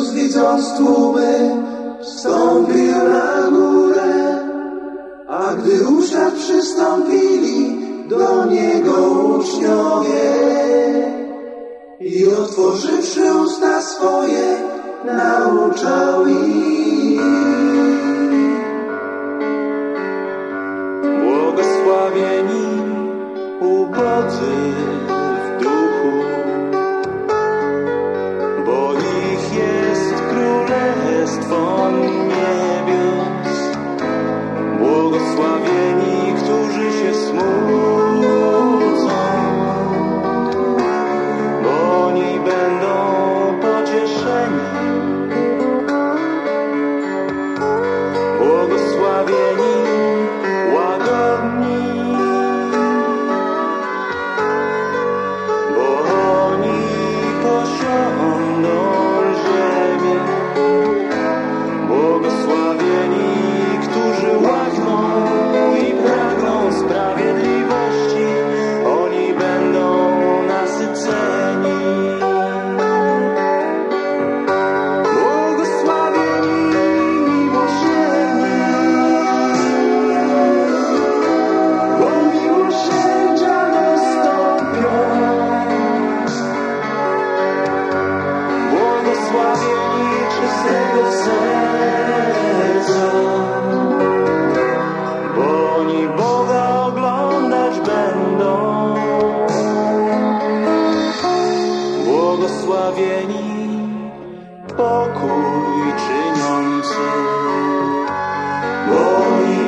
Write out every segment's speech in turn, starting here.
سوندر آدھی نو چایو پچ smooth. سوگی پاخوش جی برمی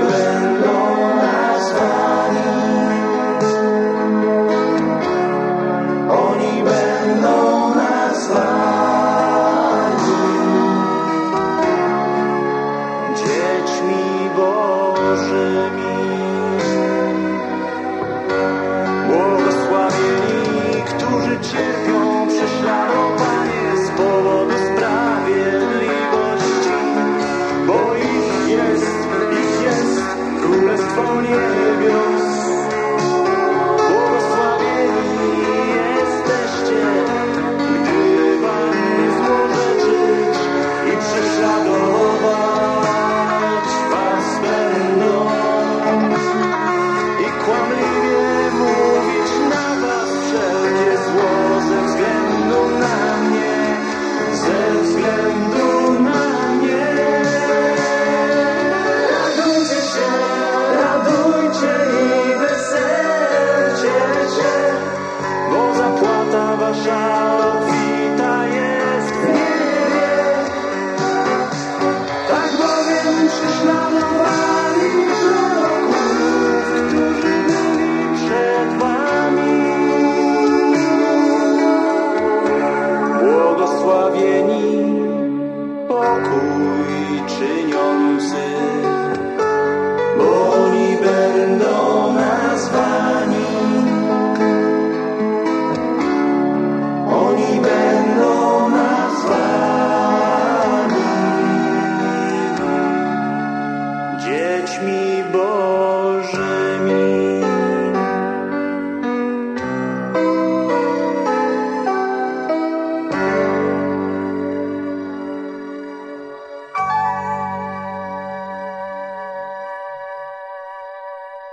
چور چی Oh, yeah.